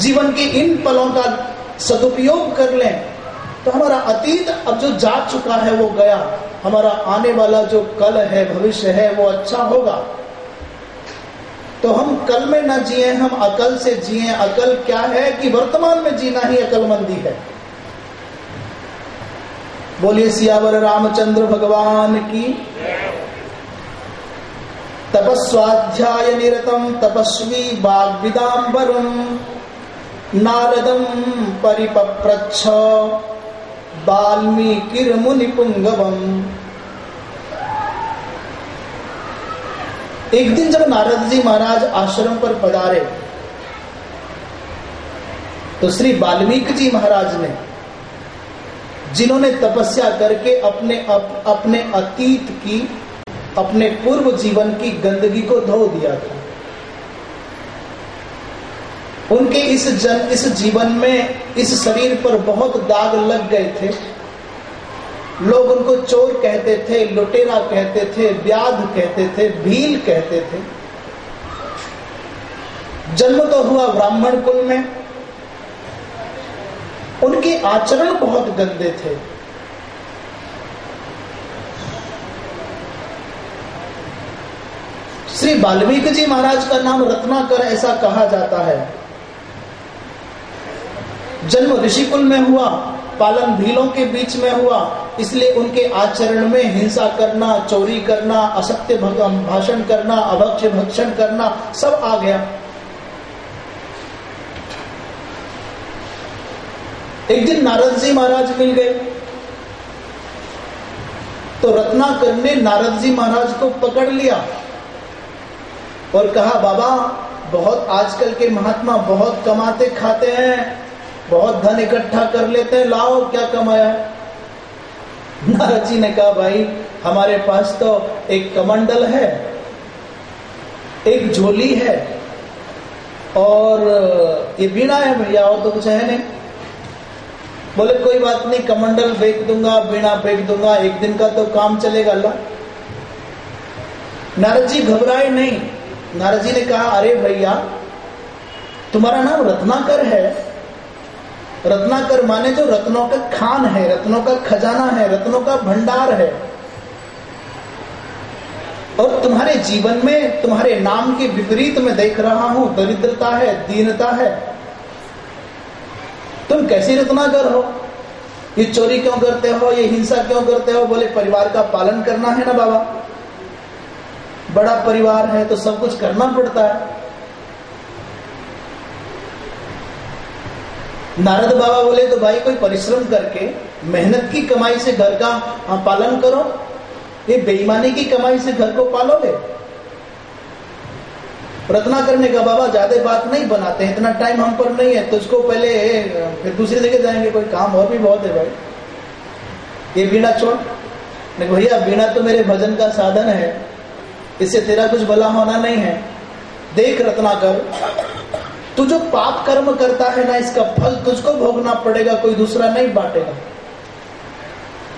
जीवन के इन पलों का सदुपयोग कर लें तो हमारा अतीत अब जो जा चुका है, वो गया। हमारा आने वाला जो कल है, भविष्य है, वो अच्छा होगा। तो हम कल में ना जिए, हम अकल से जिए। अकल क्या है कि वर्तमान में जीना ही अकलमंदी है। बोलिए, सियावर रामचंद्र भगवान की तपस्वाध्याय निरतम तपस्वी बाग्विदाम्बरम नारदम परिपप्रच्छ। वाल्मीकिर मुनिपुंगवम एक दिन जब नारद जी महाराज आश्रम पर पधारे तो श्री वाल्मीकि जी महाराज ने जिन्होंने तपस्या करके अपने अप, अपने अतीत की अपने पूर्व जीवन की गंदगी को धो दिया था उनके इस जन, इस जीवन में, इस शरीर पर बहुत दाग लग गए थे। लोग उनको चोर कहते थे, लुटेरा कहते थे, व्याध कहते थे, भील कहते थे। जन्म तो हुआ ब्राह्मण कुल में। उनके आचरण बहुत गंदे थे। श्री वाल्मीकि जी महाराज का नाम रत्नाकर ऐसा कहा जाता है। जन्म ऋषिकुल में हुआ, पालन भीलों के बीच में हुआ, इसलिए उनके आचरण में हिंसा करना, चोरी करना असत्य भाषण करना, अभक्ष भक्षण करना, सब आ गया। एक दिन नारद जी महाराज मिल गए। तो रत्नाकर ने नारद जी महाराज को पकड़ लिया और कहा, बाबा, बहुत आजकल के महात्मा बहुत कमाते खाते हैं। बहुत धन इकट्ठा कर लेते हैं, लाओ, क्या कमाया नारद जी ने कहा, भाई, हमारे पास तो एक कमंडल है, एक झोली है, और, ये बीणा है भैया और तो कुछ है नहीं। बोले, कोई बात नहीं, कमंडल बेच दूँगा बीणा बेच दूँगा, एक दिन का तो काम चलेगा अल्लाह नारद जी घबराए नहीं। नारद जी ने कहा, अरे भैया, तुम्हारा नाम रत्नाकर है रत्नाकर माने जो रत्नों का खान है, रत्नों का खजाना है, रत्नों का भंडार है। और तुम्हारे जीवन में, तुम्हारे नाम के विपरीत में देख रहा हूँ, दरिद्रता है, दीनता है। तुम कैसे रत्नाकर हो? ये चोरी क्यों करते हो? ये हिंसा क्यों करते हो? बोले, परिवार का पालन करना है ना बाबा। बड़ा परिवार है तो सब कुछ करना पड़ता है। नारद बाबा बोले तो भाई कोई परिश्रम करके मेहनत की कमाई से घर का हाँ, पालन करो। ये बेईमानी की कमाई से घर को पालोगे? रत्ना करने का बाबा ज़्यादा बात नहीं बनाते हैं इतना टाइम हम पर नहीं है तो उसको पहले फिर दूसरी जगह जाएँगे कोई काम और भी बहुत है भाई। ये बीणा छोड़ भैया बीणा तो मेरे भजन का साधन है इससे तेरा कुछ भला होना नहीं है। देख रत्नाकर तू जो पाप कर्म करता है ना, इसका फल तुझको भोगना पड़ेगा, कोई दूसरा नहीं बांटेगा।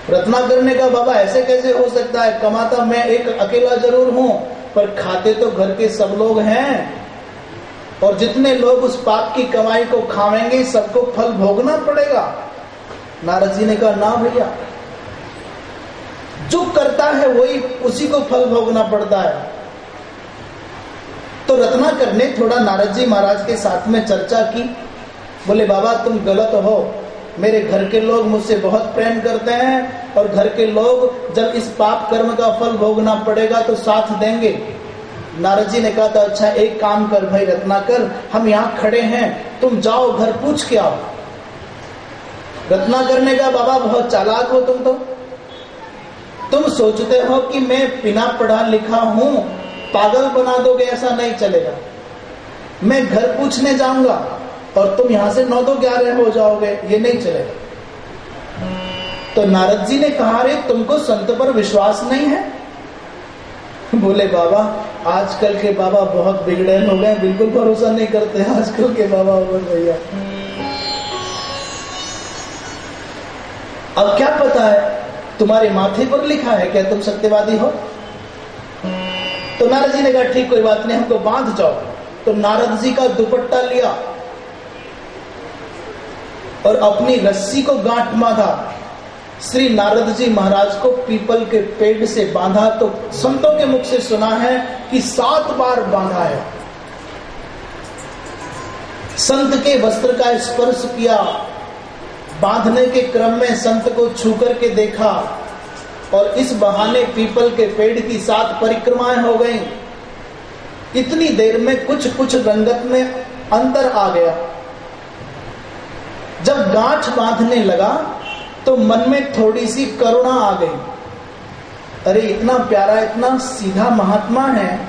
रत्ना करने का बाबा, ऐसे कैसे हो सकता है? कमाता मैं एक, अकेला ज़रूर हूँ, पर खाते तो घर के सब लोग हैं। और जितने लोग उस पाप की कमाई को खावेंगे, सबको फल भोगना पड़ेगा। नारद जी ने कहा, ना भैया, जो करता है, वही उसी को फल भोगना पड़ता है। तो रत्नाकर ने थोड़ा नारद जी महाराज के साथ में चर्चा की। बोले, बाबा, तुम गलत हो। मेरे घर के लोग मुझसे बहुत प्रेम करते हैं और घर के लोग जब इस पाप कर्म का फल भोगना पड़ेगा तो साथ देंगे। नारद जी ने कहा था अच्छा एक काम कर भाई रत्नाकर, हम यहाँ खड़े हैं। तुम जाओ, घर पूछ के आओ। रत्नाकर ने कहा, बाबा, बहुत चालाक हो तुम तो। तुम सोचते हो कि मैं बिना पढ़ा लिखा हूँ पागल बना दोगे ऐसा नहीं चलेगा। मैं घर पूछने जाऊँगा और तुम यहाँ से नौ दो ग्यारह हो जाओगे, ये नहीं चलेगा। तो नारद जी ने कहा रे तुमको संत पर विश्वास नहीं है? बोले, बाबा, आजकल के बाबा बहुत बिगड़े हो गए, बिल्कुल भरोसा नहीं करते आजकल के बाबा बोल भैया। अब क्या पता है, तुम्हारे माथे पर लिखा है, क्या तुम सत्यवादी हो? तो नारद जी ने कहा, ठीक, कोई बात नहीं, हमको बाँध जाओ। तो नारद जी का दुपट्टा लिया और अपनी रस्सी को गांठ बांधा। श्री नारद जी महाराज को पीपल के पेड़ से बांधा। तो संतों के मुख से सुना है कि सात बार बांधा है। संत के वस्त्र का स्पर्श किया। बांधने के क्रम में संत को छू करके देखा। और इस बहाने पीपल के पेड़ की सात परिक्रमाएँ हो गई। इतनी देर में कुछ कुछ रंगत में अंतर आ गया। जब गांठ बांधने लगा तो मन में थोड़ी सी करुणा आ गई। अरे, इतना प्यारा, इतना सीधा महात्मा है।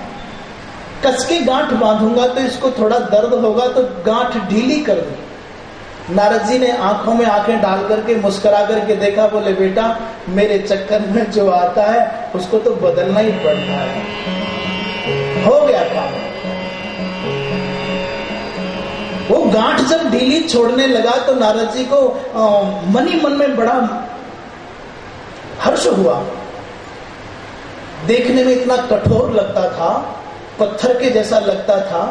कस के गांठ बांधूँगा तो इसको थोड़ा दर्द होगा तो गांठ ढीली कर दू। नारद जी ने आँखों में आँखें डाल करके मुस्कुरा करके देखा, बोले, बेटा, मेरे चक्कर में जो आता है, उसको तो बदलना ही पड़ता है। हो गया काम। वो गांठ जब ढीली छोड़ने लगा तो नारद जी को मन ही मन में बड़ा हर्ष हुआ। देखने में इतना कठोर लगता था, पत्थर के जैसा लगता था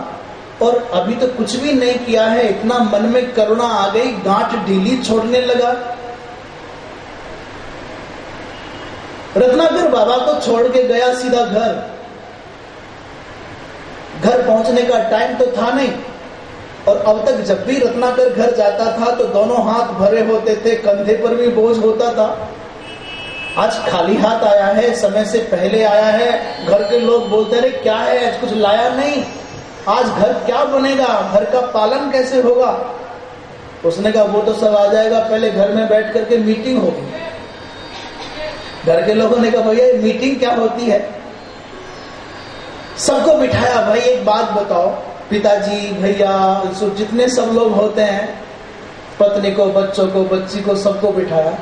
और अभी तो कुछ भी नहीं किया है, इतना मन में करुणा आ गई, गांठ ढीली छोड़ने लगा। रत्नाकर बाबा को छोड़ के गया सीधा घर। घर पहुँचने का टाइम तो था नहीं, और अब तक जब भी रत्नाकर घर जाता था तो दोनों हाथ भरे होते थे, कंधे पर भी बोझ होता था। आज खाली हाथ आया है, समय से पहले आया है, घर के लोग बोलते रहे क्या है? आज कुछ लाया नहीं। आज घर क्या बनेगा? घर का पालन कैसे होगा? उसने कहा, वो तो सब आ जाएगा, पहले घर में बैठ करके मीटिंग होगी. घर के लोगों ने कहा, भैया मीटिंग क्या होती है? सबको बिठाया, भाई, एक बात बताओ, पिताजी, भैया जितने सब लोग होते हैं, पत्नी को, बच्चों को, बच्ची को, सबको बिठाया?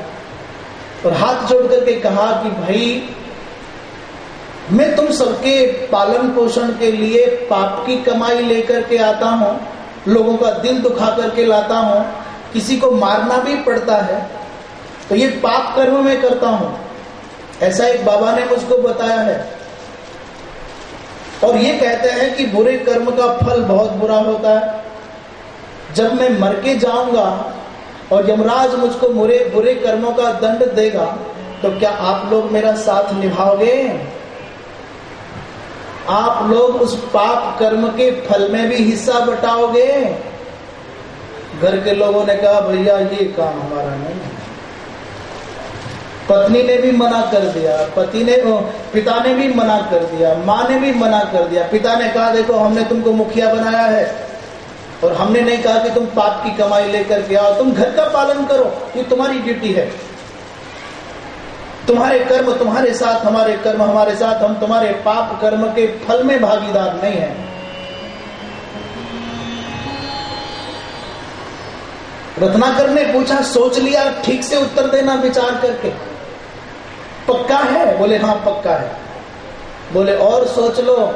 और हाथ जोड़ करके कहा कि, भाई मैं तुम सबके पालन पोषण के लिए पाप की कमाई लेकर के आता हूँ, लोगों का दिल दुखा करके लाता हूँ, किसी को मारना भी पड़ता है तो ये पाप कर्म में करता हूँ। ऐसा एक बाबा ने मुझको बताया है। और ये कहते हैं कि बुरे कर्म का फल बहुत बुरा होता है। जब मैं मर के जाऊँगा और यमराज मुझको बुरे बुरे कर्मों का दंड देगा तो क्या आप लोग मेरा साथ निभाओगे? आप लोग उस पाप कर्म के फल में भी हिस्सा बटाओगे? घर के लोगों ने कहा, भैया, ये काम हमारा नहीं पत्नी ने भी मना कर दिया, पति ने पिता ने भी मना कर दिया, माँ ने भी मना कर दिया। पिता ने कहा, देखो, हमने तुमको मुखिया बनाया है और हमने नहीं कहा कि तुम पाप की कमाई लेकर के आओ। तुम घर का पालन करो, ये तुम्हारी ड्यूटी है। तुम्हारे कर्म तुम्हारे साथ, हमारे कर्म हमारे साथ, हम तुम्हारे पाप कर्म के फल में भागीदार नहीं है। रत्नाकर ने पूछा, सोच लिया, ठीक से उत्तर देना विचार करके। पक्का है? बोले हाँ पक्का है। बोले, और सोच लो।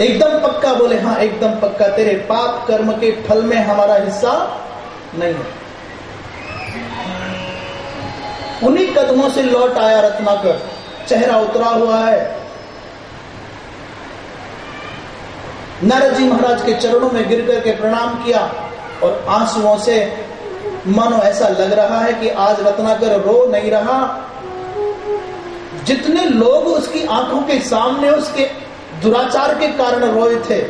एकदम पक्का? बोले हाँ एकदम पक्का। तेरे पाप कर्म के फल में हमारा हिस्सा नहीं है। उन्हीं कदमों से लौट आया रत्नाकर। चेहरा उतरा हुआ है। नारद जी महाराज के चरणों में गिर करके प्रणाम किया और आंसुओं से, मानो ऐसा लग रहा है कि आज रत्नाकर रो नहीं रहा। जितने लोग उसकी आँखों के सामने, उसके दुराचार के कारण रोए थे,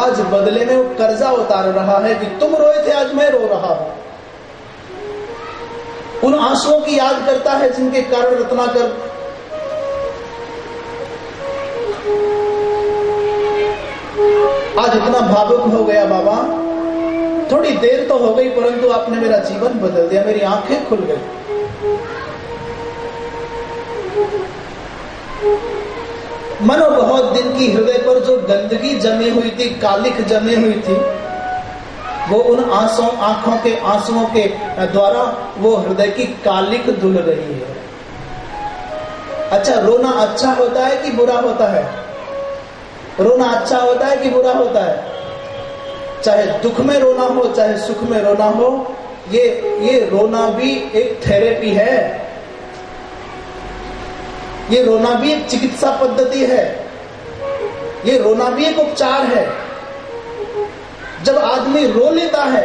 आज बदले में वो कर्जा उतार रहा है कि तुम रोए थे, आज मैं रो रहा हूँ। उन आंसुओं की याद करता है जिनके कारण रत्नाकर आज इतना भावुक हो गया बाबा। थोड़ी देर तो हो गई, परंतु आपने मेरा जीवन बदल दिया, मेरी आँखें खुल गई। मनो बहुत दिन की हृदय पर जो गंदगी जमी हुई थी कालिक जमी हुई थी वो उन आंसुओं आँखों के, आंसुओं के द्वारा वो हृदय की कालिक धुल रही है। अच्छा रोना अच्छा होता है कि बुरा होता है? रोना अच्छा होता है कि बुरा होता है? चाहे दुख में रोना हो, चाहे सुख में रोना हो, ये ये रोना भी एक थेरेपी है। ये रोना भी एक चिकित्सा पद्धति है। ये रोना भी एक उपचार है। जब आदमी रो लेता है,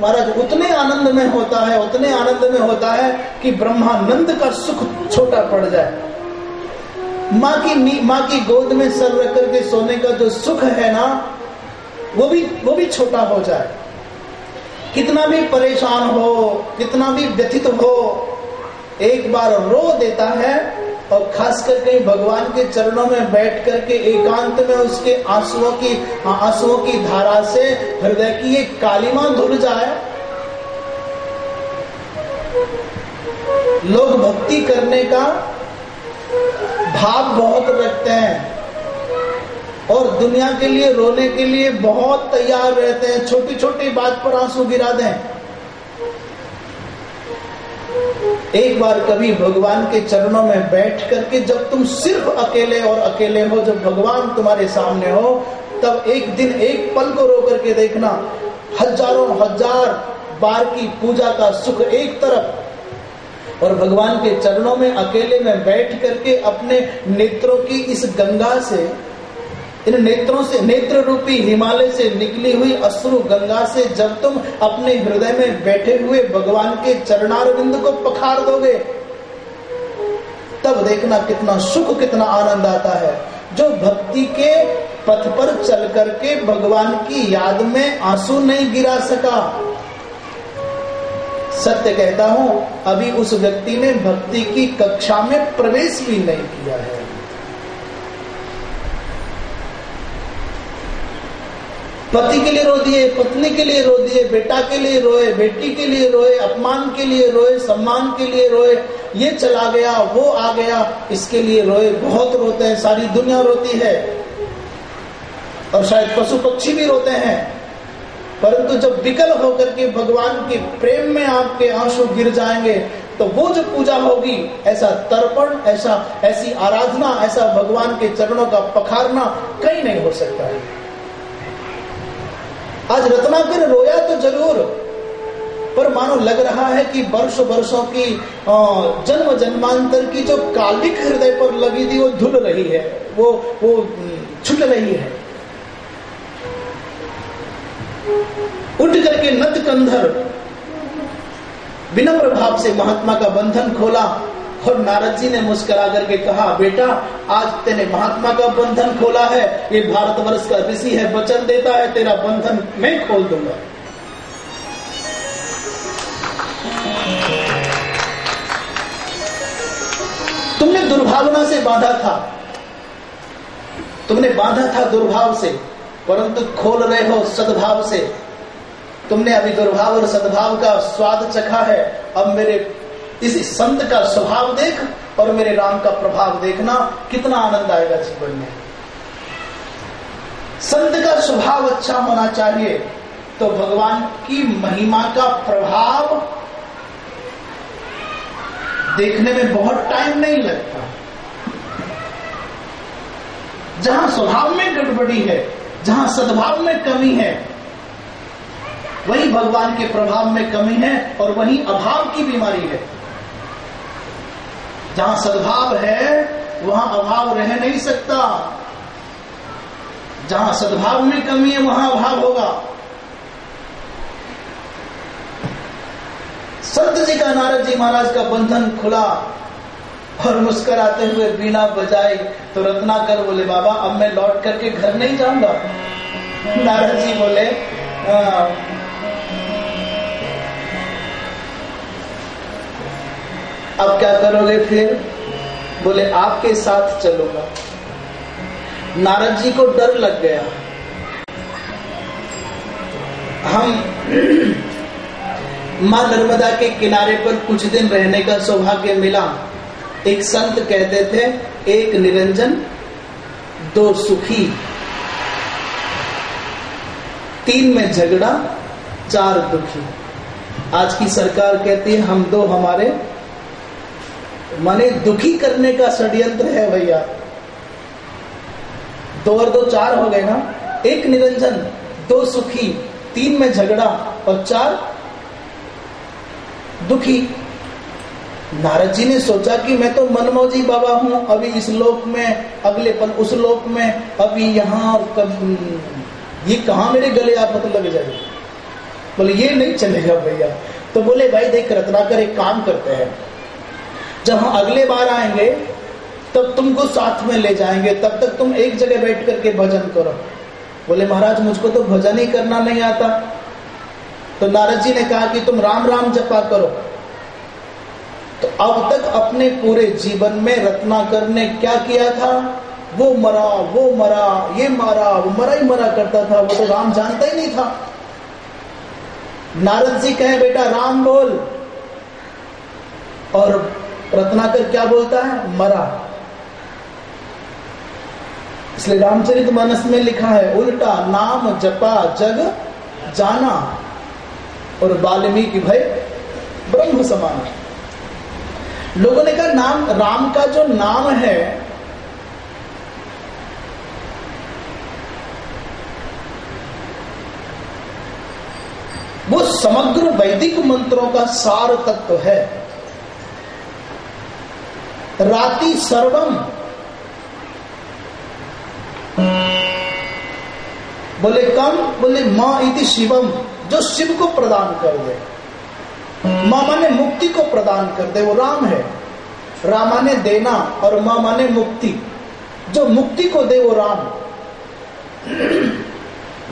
महाराज, उतने आनंद में होता है, उतने आनंद में होता है कि ब्रह्मानंद का सुख छोटा पड़ जाए। माँ की माँ की गोद में सर रख करके सोने का जो सुख है ना, वो भी वो भी छोटा हो जाए। कितना भी परेशान हो, कितना भी व्यथित हो, एक बार रो देता है और खास करके भगवान के चरणों में बैठ करके एकांत में उसके आंसुओं की आंसुओं की धारा से हृदय की एक कालिमा धुल जाए। लोग भक्ति करने का भाव बहुत रखते हैं और दुनिया के लिए, रोने के लिए बहुत तैयार रहते हैं। छोटी छोटी बात पर आँसू गिरा दें। एक बार कभी भगवान के चरणों में बैठ करके जब तुम सिर्फ़ अकेले और अकेले हो, जब भगवान तुम्हारे सामने हो, तब एक दिन एक पल को रो करके देखना, हज़ारों हज़ार बार की पूजा का सुख एक तरफ़। और भगवान के चरणों में अकेले में बैठ करके अपने नेत्रों की इस गंगा से इन नेत्रों से नेत्र रूपी हिमालय से निकली हुई अश्रु गंगा से जब तुम अपने हृदय में बैठे हुए भगवान के चरणारविंद को पखार दोगे, तब देखना कितना सुख, कितना आनंद आता है। जो भक्ति के पथ पर चल करके भगवान की याद में आँसू नहीं गिरा सका। सत्य कहता हूँ, अभी उस व्यक्ति ने भक्ति की कक्षा में प्रवेश भी नहीं किया है। पति के लिए रो दिए, पत्नी के लिए रो दिए, बेटा के लिए रोए, बेटी के लिए रोए, अपमान के लिए रोए, सम्मान के लिए रोए, ये चला गया, वो आ गया, इसके लिए रोए, बहुत रोते हैं, सारी दुनिया रोती है। और शायद पशु पक्षी भी रोते हैं। परंतु जब विकल होकर के भगवान के प्रेम में आपके आँसू गिर जाएँगे तो वो जो पूजा होगी, ऐसा तर्पण, ऐसा, ऐसी आराधना, ऐसा भगवान के चरणों का पखारना कहीं नहीं हो सकता है। आज रत्नाकर रोया तो ज़रूर। पर मानो लग रहा है कि वर्ष वर्षों की जन्म जन्मांतर की जो कालिक हृदय पर लगी थी, वो धुल रही है। वो वो छुट रही है। उठ करके नत कंधर विनम्र भाव से महात्मा का बंधन खोला। और नारद जी ने मुस्कुरा करके कहा, बेटा, आज तेने महात्मा का बंधन खोला है। ये भारतवर्ष का ऋषि है, वचन देता है, तेरा बंधन मैं खोल दूँगा। तुमने दुर्भावना से बांधा था। तुमने बांधा था दुर्भाव से, परंतु खोल रहे हो सद्भाव से। तुमने अभी दुर्भाव और सद्भाव का स्वाद चखा है। अब मेरे इस संत का स्वभाव देख और मेरे राम का प्रभाव देखना कितना आनंद आएगा जीवन में। संत का स्वभाव अच्छा होना चाहिए तो भगवान की महिमा का प्रभाव देखने में बहुत टाइम नहीं लगता। जहाँ स्वभाव में गड़बड़ी है, जहाँ सद्भाव में कमी है, वही भगवान के प्रभाव में कमी है और वही अभाव की बीमारी है। जहाँ सद्भाव है, वहाँ अभाव रह नहीं सकता। जहाँ सद्भाव में कमी है, वहाँ अभाव होगा। संत जी का, नारद जी महाराज का बंधन खुला और मुस्कराते हुए बीना बजाए तो रत्नाकर बोले, बाबा, अब मैं लौट करके घर नहीं जाऊँगा। नारद जी बोले अब क्या करोगे फिर? बोले, आपके साथ चलूँगा। नारद जी को डर लग गया। हम माँ नर्मदा के किनारे पर कुछ दिन रहने का सौभाग्य मिला। एक संत कहते थे, एक निरंजन, दो सुखी। तीन में झगड़ा, चार दुखी। आज की सरकार कहती है, हम दो हमारे माने दुखी करने का षड्यंत्र है भैया। दो और दो चार हो गए ना? एक निरंजन, दो सुखी, तीन में झगड़ा और चार दुखी। नारद जी ने सोचा कि मैं तो मनमोजी बाबा हूँ, अभी इस लोक में, अगले पल उस लोक में, अभी यहाँ और कब ये कहा मेरे गले आप मतलब लग जाएगी? बोले, ये नहीं चलेगा भैया। तो बोले, भाई देख, रत्नाकर एक काम करते हैं। जब हम अगले बार आएँगे, तब तुमको साथ में ले जाएँगे। तब तक तुम एक जगह बैठ करके भजन करो। बोले, महाराज, मुझको तो भजन ही करना नहीं आता। तो नारद जी ने कहा कि तुम राम राम जपा करो। तो अब तक अपने पूरे जीवन में रत्नाकर ने क्या किया था? वो मरा वो मरा, ये मारा, वो मरा ही मरा करता था। वो तो राम जानता ही नहीं था। नारद जी कहे, बेटा, राम बोल। और रत्नाकर क्या बोलता है? मरा। इसलिए रामचरित मानस में लिखा है, उल्टा, नाम, जपा, जग, जाना। और वाल्मीकि भाई ब्रह्म समान लोगों ने कहा, नाम, राम का जो नाम है, वो समग्र वैदिक मंत्रों का सार तत्व तो है। राति सर्वम। बोले कम, बोले माँ इति शिवम, जो शिव को प्रदान कर दे। माँ माने मुक्ति को प्रदान कर दे, वो राम है। रामा ने देना और माँ माने मुक्ति। जो मुक्ति को दे, वो राम।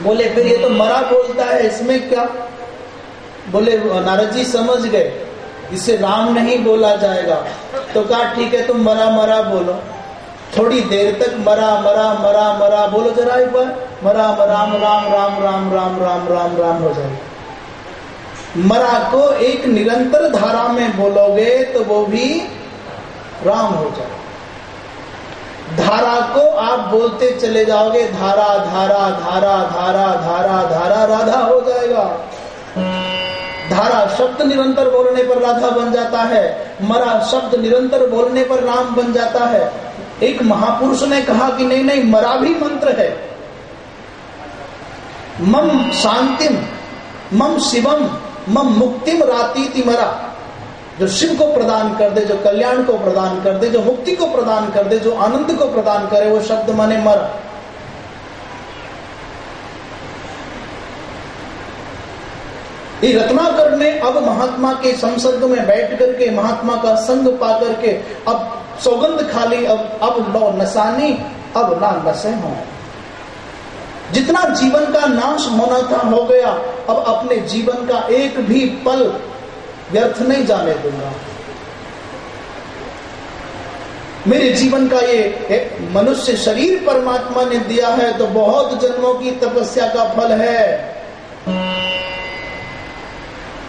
बोले, फिर ये तो मरा बोलता है, इसमें क्या? बोले, नारद जी समझ गए, इसे राम नहीं बोला जाएगा। तो कहा, ठीक है, तुम मरा मरा बोलो। थोड़ी देर तक मरा मरा मरा मरा बोलो जरा एक बार। मरा राम राम राम राम राम राम राम राम हो जाएगा मरा को एक निरंतर धारा में बोलोगे तो वो भी राम हो जाए। धारा को आप बोलते चले जाओगे, धारा धारा धारा धारा धारा धारा, राधा हो जाएगा। धारा शब्द निरंतर बोलने पर राधा बन जाता है, मरा शब्द निरंतर बोलने पर राम बन जाता है। एक महापुरुष ने कहा कि नहीं नहीं, मरा भी मंत्र है। मम शांतिम, मम शिवम, मम मुक्तिम राती मरा। जो शिव को प्रदान कर दे, जो कल्याण को प्रदान कर दे, जो मुक्ति को प्रदान कर दे, जो आनंद को प्रदान करे, वो शब्द माने मरा। ये रत्नाकर ने अब महात्मा के संसर्ग में बैठ करके, महात्मा का संग पा करके, अब सौगंध खाली अब अब लो नसानी अब ना नशे हो। जितना जीवन का नाश होना था, हो गया, अब अपने जीवन का एक भी पल व्यर्थ नहीं जाने दूँगा। मेरे जीवन का ये मनुष्य शरीर परमात्मा ने दिया है तो बहुत जन्मों की तपस्या का फल है।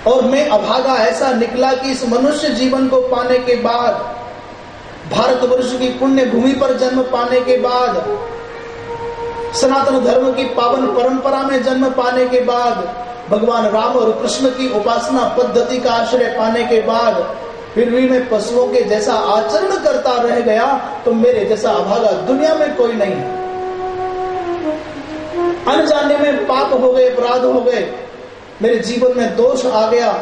और मैं अभागा ऐसा निकला कि इस मनुष्य जीवन को पाने के बाद भारतवर्ष की पुण्य भूमि पर जन्म पाने के बाद, सनातन धर्म की पावन परंपरा में जन्म पाने के बाद, भगवान राम और कृष्ण की उपासना पद्धति का आश्रय पाने के बाद, फिर भी मैं पशुओं के जैसा आचरण करता रह गया तो मेरे जैसा अभागा दुनिया में कोई नहीं। अनजाने में पाप हो गए, अपराध हो गए मेरे जीवन में दोष आ गया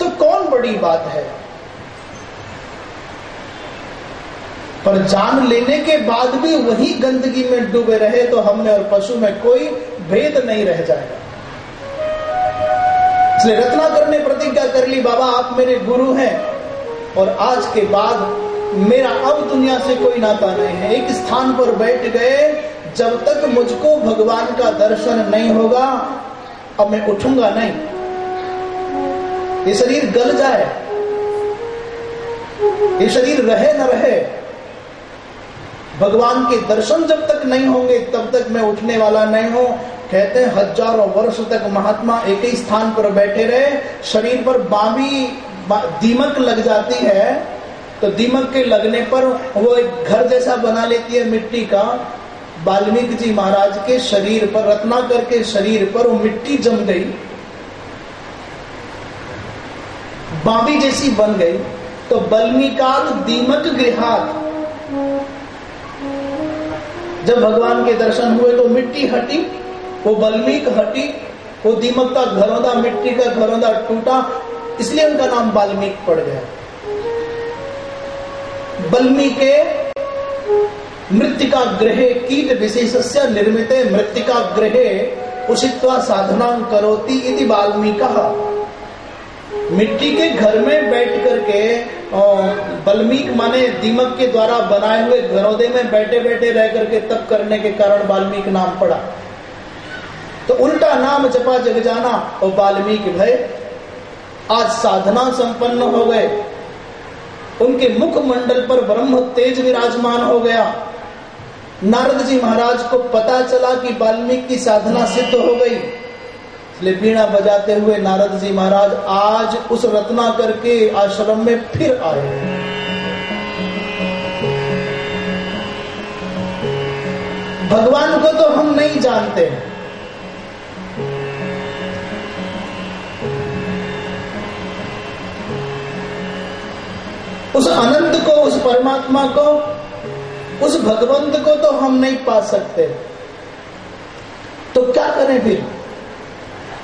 तो कौन बड़ी बात है? पर जान लेने के बाद भी वही गंदगी में डूबे रहे तो हमने और पशु में कोई भेद नहीं रह जाएगा। इसलिए रत्नाकर ने प्रतिज्ञा कर ली, बाबा, आप मेरे गुरु हैं और आज के बाद मेरा अब दुनिया से कोई नाता नहीं है। एक स्थान पर बैठ गए, जब तक मुझको भगवान का दर्शन नहीं होगा अब मैं उठूँगा नहीं। ये शरीर गल जाए। ये शरीर रहे न रहे, भगवान के दर्शन जब तक नहीं होंगे, तब तक मैं उठने वाला नहीं हूँ। कहते हैं, हज़ारों वर्ष तक महात्मा एक ही स्थान पर बैठे रहे। शरीर पर बावी दीमक लग जाती है। तो दीमक के लगने पर वो एक घर जैसा बना लेती है मिट्टी का। वाल्मीकि जी महाराज के शरीर पर, रत्नाकर के शरीर पर वो मिट्टी जम गई। बाबी जैसी बन गई। तो बल्मीकाल दीमक गृहात जब भगवान के दर्शन हुए तो मिट्टी हटी, वो बल्मीक हटी, वो दीमक का घरौंदा, मिट्टी का घरौंदा टूटा, इसलिए उनका नाम वाल्मीक पड़ गया। बल्मी के मृतिका ग्रहे कीट विशेष निर्मित मृतिका ग्रहे उषित्वा साधना करोती इति वाल्मीकि। मिट्टी के घर में बैठ करके बल्मीक माने दीमक के द्वारा बनाए हुए घरोदे में बैठे बैठे रह करके तप करने के कारण वाल्मीक नाम पड़ा। तो उल्टा नाम जपा जग जाना और वाल्मीकि भय, आज साधना संपन्न हो गए। उनके मुख मंडल पर ब्रह्म तेज विराजमान हो गया। नारद जी महाराज को पता चला कि वाल्मीकि की साधना सिद्ध हो गई। इसलिए बीणा बजाते हुए नारद जी महाराज आज उस रत्ना करके आश्रम में फिर आए भगवान को तो हम नहीं जानते उस अनंत को, उस परमात्मा को उस भगवंत को तो हम नहीं पा सकते। तो क्या करें फिर?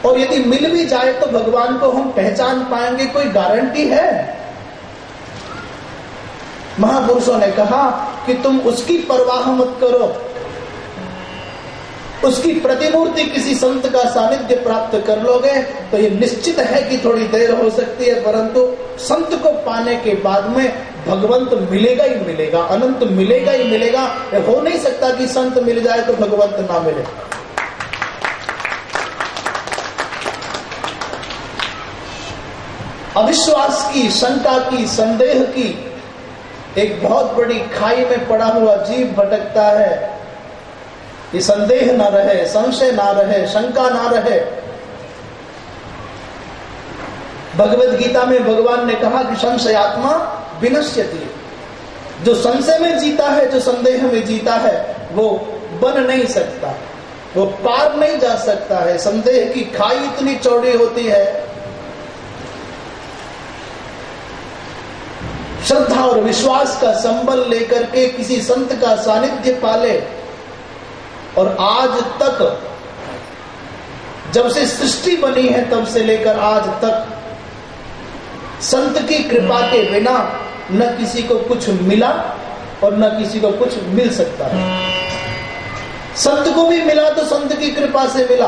और यदि मिल भी जाए तो भगवान को हम पहचान पाएँगे, कोई गारंटी है? महापुरुषों ने कहा कि तुम उसकी परवाह मत करो। उसकी प्रतिमूर्ति किसी संत का सानिध्य प्राप्त कर लोगे तो ये निश्चित है कि थोड़ी देर हो सकती है, परंतु संत को पाने के बाद में भगवंत मिलेगा ही मिलेगा, अनंत मिलेगा ही मिलेगा। हो नहीं सकता कि संत मिल जाए तो भगवंत ना मिले। अविश्वास की, शंका की, संदेह की, एक बहुत बड़ी खाई में पड़ा हुआ जीव भटकता है। ये संदेह ना रहे, संशय ना रहे, शंका ना रहे। भगवत गीता में भगवान ने कहा कि संशय आत्मा विनश्यति जो संशय में जीता है, जो संदेह में जीता है, वो बन नहीं सकता। वो पार नहीं जा सकता है। संदेह की खाई इतनी चौड़ी होती है। श्रद्धा और विश्वास का संबल लेकर के किसी संत का सानिध्य पाले और आज तक जब से सृष्टि बनी है, तब से लेकर आज तक संत की कृपा के बिना न किसी को कुछ मिला और न किसी को कुछ मिल सकता है। संत को भी मिला तो संत की कृपा से मिला।